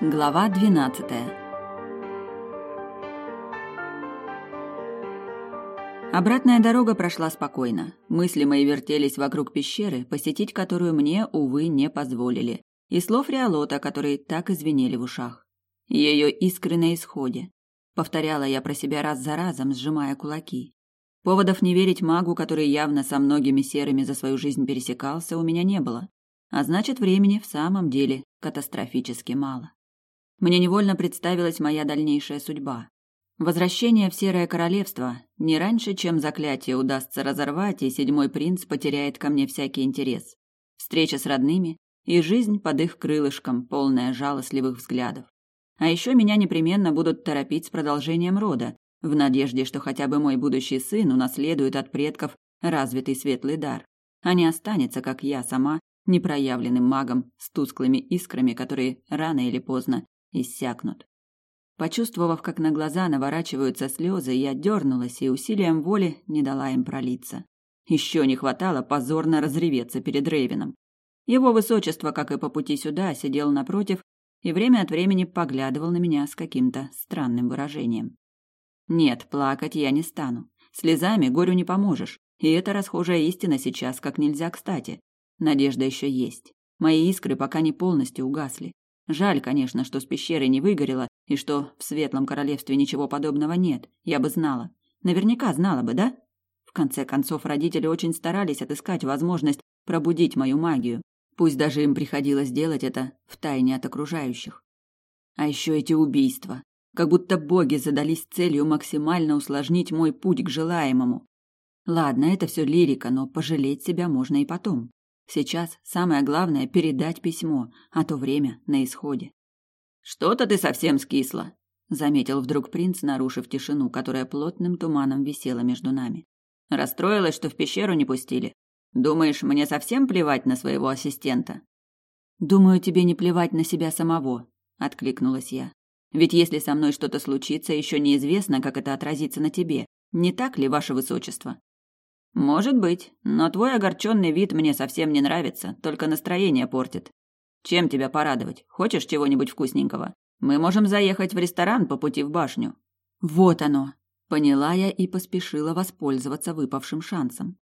Глава двенадцатая Обратная дорога прошла спокойно. Мысли мои вертелись вокруг пещеры, посетить которую мне, увы, не позволили, и слов Риалота, которые так извинили в ушах. Ее искры на исходе. Повторяла я про себя раз за разом, сжимая кулаки. Поводов не верить магу, который явно со многими серыми за свою жизнь пересекался, у меня не было. А значит, времени в самом деле катастрофически мало. Мне невольно представилась моя дальнейшая судьба. Возвращение в Серое Королевство не раньше, чем заклятие удастся разорвать, и седьмой принц потеряет ко мне всякий интерес. Встреча с родными и жизнь под их крылышком, полная жалостливых взглядов. А еще меня непременно будут торопить с продолжением рода, в надежде, что хотя бы мой будущий сын унаследует от предков развитый светлый дар, а не останется, как я сама, непроявленным магом с тусклыми искрами, которые рано или поздно иссякнут. Почувствовав, как на глаза наворачиваются слезы, я дернулась и усилием воли не дала им пролиться. Еще не хватало позорно разреветься перед Рейвином. Его высочество, как и по пути сюда, сидел напротив и время от времени поглядывал на меня с каким-то странным выражением. Нет, плакать я не стану. Слезами горю не поможешь, и это расхожая истина сейчас как нельзя кстати. Надежда еще есть. Мои искры пока не полностью угасли. Жаль, конечно, что с пещерой не выгорело, и что в Светлом Королевстве ничего подобного нет. Я бы знала. Наверняка знала бы, да? В конце концов, родители очень старались отыскать возможность пробудить мою магию. Пусть даже им приходилось делать это втайне от окружающих. А еще эти убийства. Как будто боги задались целью максимально усложнить мой путь к желаемому. Ладно, это все лирика, но пожалеть себя можно и потом. Сейчас самое главное – передать письмо, а то время на исходе. «Что-то ты совсем скисла», – заметил вдруг принц, нарушив тишину, которая плотным туманом висела между нами. «Расстроилась, что в пещеру не пустили. Думаешь, мне совсем плевать на своего ассистента?» «Думаю, тебе не плевать на себя самого», – откликнулась я. «Ведь если со мной что-то случится, еще неизвестно, как это отразится на тебе. Не так ли, ваше высочество?» Может быть, но твой огорченный вид мне совсем не нравится, только настроение портит. Чем тебя порадовать? Хочешь чего-нибудь вкусненького? Мы можем заехать в ресторан по пути в башню. Вот оно. Поняла я и поспешила воспользоваться выпавшим шансом.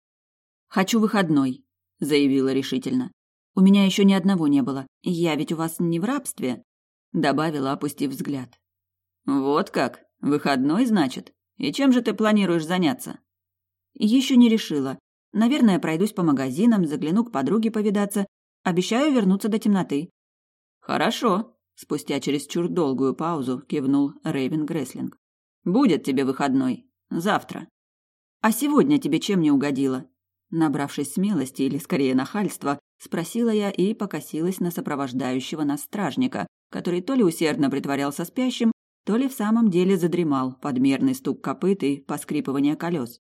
Хочу выходной, заявила решительно. У меня еще ни одного не было. Я ведь у вас не в рабстве, добавила, опустив взгляд. Вот как? Выходной, значит? И чем же ты планируешь заняться? Еще не решила. Наверное, пройдусь по магазинам, загляну к подруге повидаться. Обещаю вернуться до темноты. Хорошо. Спустя чересчур долгую паузу кивнул Рейвен Греслинг. Будет тебе выходной. Завтра. А сегодня тебе чем не угодило? Набравшись смелости или скорее нахальства, спросила я и покосилась на сопровождающего нас стражника, который то ли усердно притворялся спящим, то ли в самом деле задремал под мерный стук копыт и поскрипывание колес.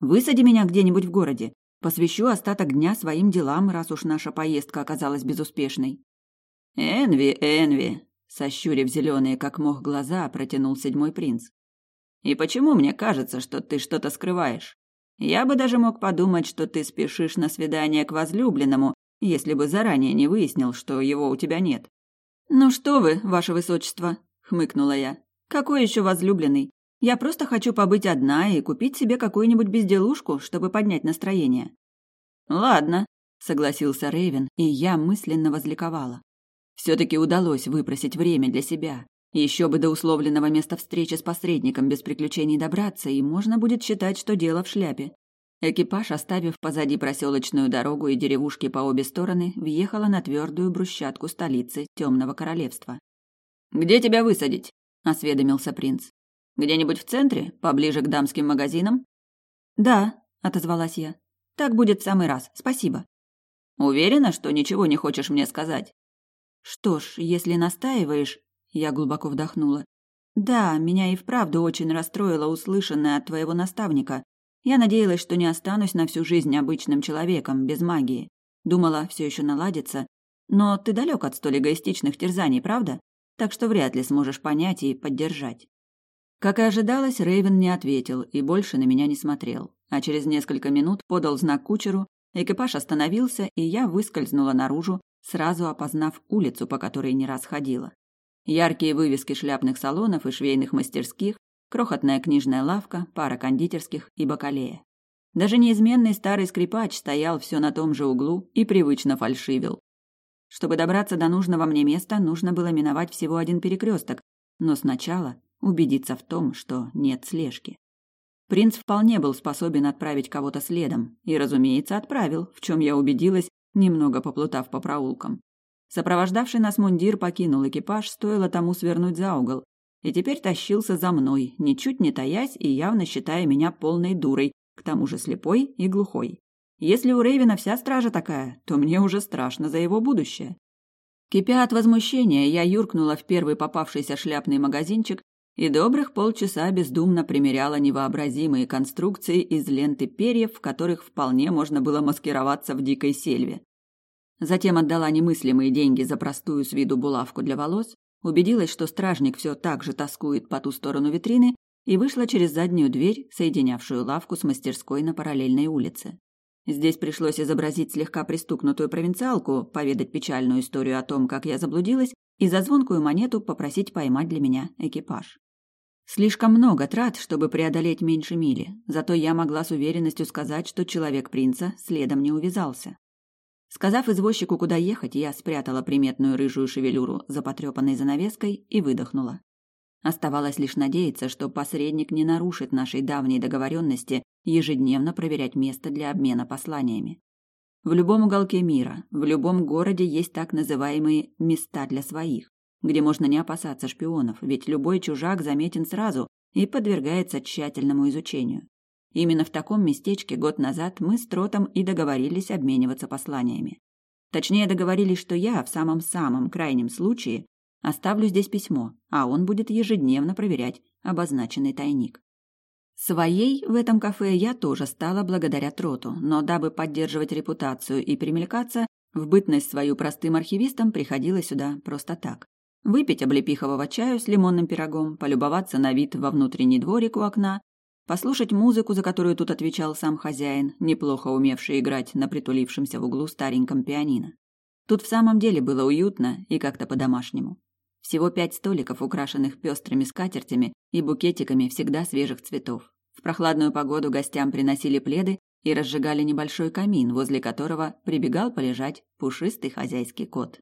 Высади меня где-нибудь в городе. Посвящу остаток дня своим делам, раз уж наша поездка оказалась безуспешной. Энви, Энви, сощурив зеленые, как мох, глаза, протянул седьмой принц. И почему мне кажется, что ты что-то скрываешь? Я бы даже мог подумать, что ты спешишь на свидание к возлюбленному, если бы заранее не выяснил, что его у тебя нет. Ну что вы, ваше высочество, хмыкнула я. Какой еще возлюбленный? Я просто хочу побыть одна и купить себе какую-нибудь безделушку, чтобы поднять настроение. Ладно, согласился Рейвен, и я мысленно возликовала. Все-таки удалось выпросить время для себя. Еще бы до условленного места встречи с посредником без приключений добраться, и можно будет считать, что дело в шляпе. Экипаж, оставив позади проселочную дорогу и деревушки по обе стороны, въехала на твердую брусчатку столицы Темного Королевства. «Где тебя высадить?» – осведомился принц. Где-нибудь в центре, поближе к дамским магазинам? Да, отозвалась я. Так будет в самый раз. Спасибо. Уверена, что ничего не хочешь мне сказать? Что ж, если настаиваешь, я глубоко вдохнула. Да, меня и вправду очень расстроило услышанное от твоего наставника. Я надеялась, что не останусь на всю жизнь обычным человеком, без магии. Думала, все еще наладится. Но ты далек от столь эгоистичных терзаний, правда? Так что вряд ли сможешь понять и поддержать. Как и ожидалось, Рейвен не ответил и больше на меня не смотрел. А через несколько минут подал знак кучеру, экипаж остановился, и я выскользнула наружу, сразу опознав улицу, по которой не раз ходила. Яркие вывески шляпных салонов и швейных мастерских, крохотная книжная лавка, пара кондитерских и бакалея. Даже неизменный старый скрипач стоял все на том же углу и привычно фальшивил. Чтобы добраться до нужного мне места, нужно было миновать всего один перекресток, но сначала убедиться в том, что нет слежки. Принц вполне был способен отправить кого-то следом, и, разумеется, отправил, в чем я убедилась, немного поплутав по проулкам. Сопровождавший нас мундир покинул экипаж, стоило тому свернуть за угол, и теперь тащился за мной, ничуть не таясь и явно считая меня полной дурой, к тому же слепой и глухой. Если у Рейвена вся стража такая, то мне уже страшно за его будущее. Кипя от возмущения, я юркнула в первый попавшийся шляпный магазинчик и добрых полчаса бездумно примеряла невообразимые конструкции из ленты перьев, в которых вполне можно было маскироваться в дикой сельве. Затем отдала немыслимые деньги за простую с виду булавку для волос, убедилась, что стражник все так же тоскует по ту сторону витрины и вышла через заднюю дверь, соединявшую лавку с мастерской на параллельной улице. Здесь пришлось изобразить слегка пристукнутую провинциалку, поведать печальную историю о том, как я заблудилась, и за звонкую монету попросить поймать для меня экипаж. Слишком много трат, чтобы преодолеть меньше мили, зато я могла с уверенностью сказать, что человек принца следом не увязался. Сказав извозчику, куда ехать, я спрятала приметную рыжую шевелюру за потрепанной занавеской и выдохнула. Оставалось лишь надеяться, что посредник не нарушит нашей давней договоренности ежедневно проверять место для обмена посланиями. В любом уголке мира, в любом городе есть так называемые «места для своих», где можно не опасаться шпионов, ведь любой чужак заметен сразу и подвергается тщательному изучению. Именно в таком местечке год назад мы с Тротом и договорились обмениваться посланиями. Точнее, договорились, что я в самом-самом крайнем случае Оставлю здесь письмо, а он будет ежедневно проверять обозначенный тайник. Своей в этом кафе я тоже стала благодаря Троту, но дабы поддерживать репутацию и примелькаться, в бытность свою простым архивистом приходила сюда просто так. Выпить облепихового чаю с лимонным пирогом, полюбоваться на вид во внутренний дворик у окна, послушать музыку, за которую тут отвечал сам хозяин, неплохо умевший играть на притулившемся в углу стареньком пианино. Тут в самом деле было уютно и как-то по-домашнему. Всего пять столиков, украшенных пестрыми скатертями и букетиками всегда свежих цветов. В прохладную погоду гостям приносили пледы и разжигали небольшой камин, возле которого прибегал полежать пушистый хозяйский кот.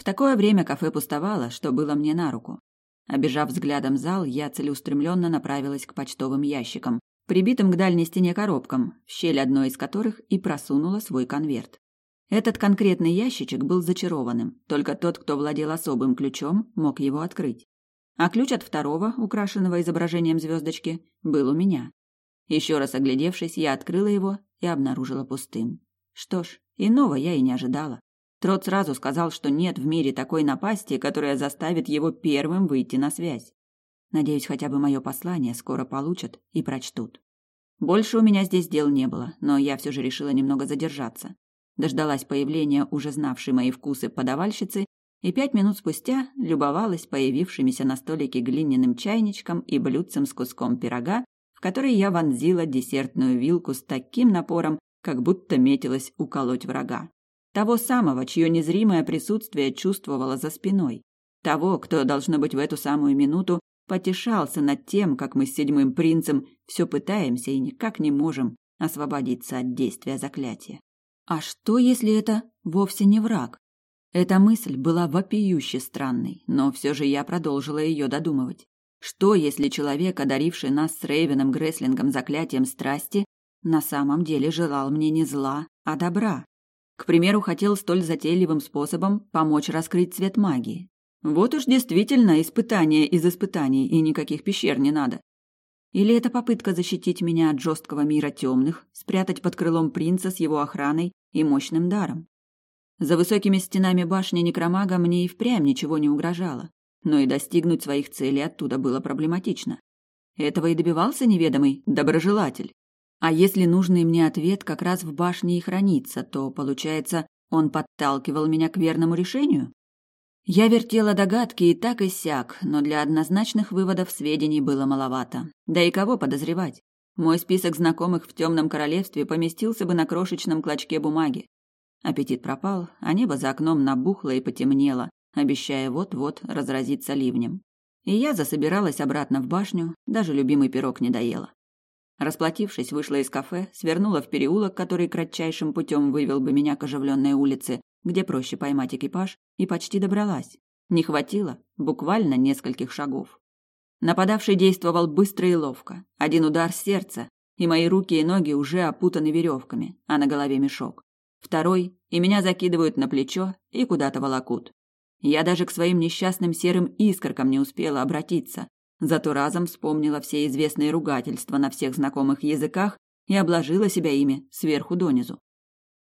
В такое время кафе пустовало, что было мне на руку. Обежав взглядом зал, я целеустремленно направилась к почтовым ящикам, прибитым к дальней стене коробкам, в щель одной из которых и просунула свой конверт. Этот конкретный ящичек был зачарованным, только тот, кто владел особым ключом, мог его открыть. А ключ от второго, украшенного изображением звездочки, был у меня. Еще раз оглядевшись, я открыла его и обнаружила пустым. Что ж, иного я и не ожидала. Трот сразу сказал, что нет в мире такой напасти, которая заставит его первым выйти на связь. Надеюсь, хотя бы мое послание скоро получат и прочтут. Больше у меня здесь дел не было, но я все же решила немного задержаться дождалась появления уже знавшей мои вкусы подавальщицы и пять минут спустя любовалась появившимися на столике глиняным чайничком и блюдцем с куском пирога, в который я вонзила десертную вилку с таким напором, как будто метилась уколоть врага. Того самого, чье незримое присутствие чувствовала за спиной. Того, кто, должно быть, в эту самую минуту потешался над тем, как мы с седьмым принцем все пытаемся и никак не можем освободиться от действия заклятия. А что, если это вовсе не враг? Эта мысль была вопиюще странной, но все же я продолжила ее додумывать. Что, если человек, одаривший нас с Рейвеном Греслингом заклятием страсти, на самом деле желал мне не зла, а добра? К примеру, хотел столь затейливым способом помочь раскрыть цвет магии. Вот уж действительно испытание из испытаний, и никаких пещер не надо. Или это попытка защитить меня от жесткого мира темных, спрятать под крылом принца с его охраной и мощным даром? За высокими стенами башни некромага мне и впрямь ничего не угрожало, но и достигнуть своих целей оттуда было проблематично. Этого и добивался неведомый доброжелатель. А если нужный мне ответ как раз в башне и хранится, то, получается, он подталкивал меня к верному решению? Я вертела догадки и так и сяк, но для однозначных выводов сведений было маловато. Да и кого подозревать? Мой список знакомых в темном королевстве поместился бы на крошечном клочке бумаги. Аппетит пропал, а небо за окном набухло и потемнело, обещая вот-вот разразиться ливнем. И я засобиралась обратно в башню, даже любимый пирог не доела. Расплатившись, вышла из кафе, свернула в переулок, который кратчайшим путем вывел бы меня к оживленной улице, где проще поймать экипаж, и почти добралась. Не хватило буквально нескольких шагов. Нападавший действовал быстро и ловко. Один удар сердца, и мои руки и ноги уже опутаны веревками, а на голове мешок. Второй, и меня закидывают на плечо и куда-то волокут. Я даже к своим несчастным серым искоркам не успела обратиться, зато разом вспомнила все известные ругательства на всех знакомых языках и обложила себя ими сверху донизу.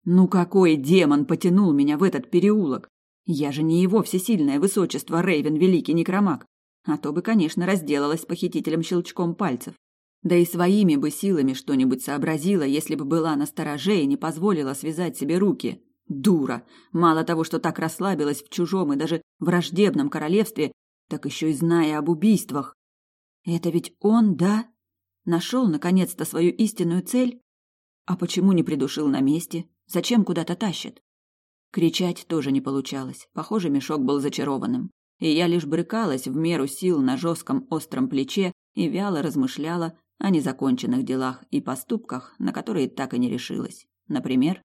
Ну какой демон потянул меня в этот переулок? Я же не его всесильное высочество Рейвен Великий Некромаг. А то бы, конечно, разделалась с похитителем щелчком пальцев. Да и своими бы силами что-нибудь сообразила, если бы была на стороже и не позволила связать себе руки. Дура! Мало того, что так расслабилась в чужом и даже враждебном королевстве, так еще и зная об убийствах. Это ведь он, да? Нашел, наконец-то, свою истинную цель? А почему не придушил на месте? Зачем куда-то тащит? Кричать тоже не получалось. Похоже, мешок был зачарованным. И я лишь брыкалась в меру сил на жестком остром плече и вяло размышляла о незаконченных делах и поступках, на которые так и не решилась. Например,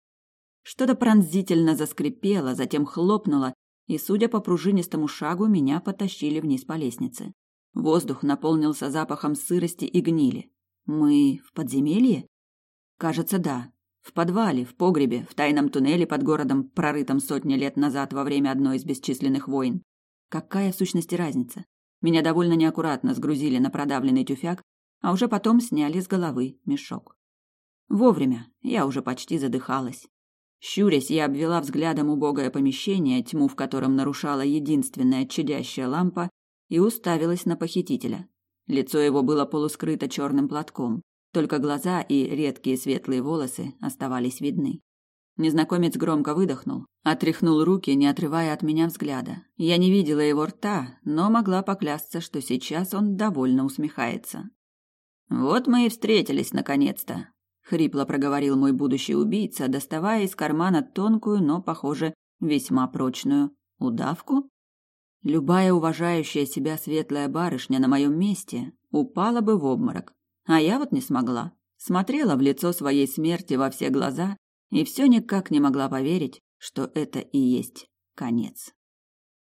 что-то пронзительно заскрипело, затем хлопнуло, и, судя по пружинистому шагу, меня потащили вниз по лестнице. Воздух наполнился запахом сырости и гнили. Мы в подземелье? Кажется, да. В подвале, в погребе, в тайном туннеле под городом, прорытом сотни лет назад во время одной из бесчисленных войн. Какая в сущности разница? Меня довольно неаккуратно сгрузили на продавленный тюфяк, а уже потом сняли с головы мешок. Вовремя, я уже почти задыхалась. Щурясь, я обвела взглядом убогое помещение, тьму в котором нарушала единственная чадящая лампа, и уставилась на похитителя. Лицо его было полускрыто черным платком, только глаза и редкие светлые волосы оставались видны. Незнакомец громко выдохнул, отряхнул руки, не отрывая от меня взгляда. Я не видела его рта, но могла поклясться, что сейчас он довольно усмехается. Вот мы и встретились наконец-то, хрипло проговорил мой будущий убийца, доставая из кармана тонкую, но, похоже, весьма прочную удавку. Любая уважающая себя светлая барышня на моем месте упала бы в обморок, а я вот не смогла. Смотрела в лицо своей смерти во все глаза и все никак не могла поверить, что это и есть конец.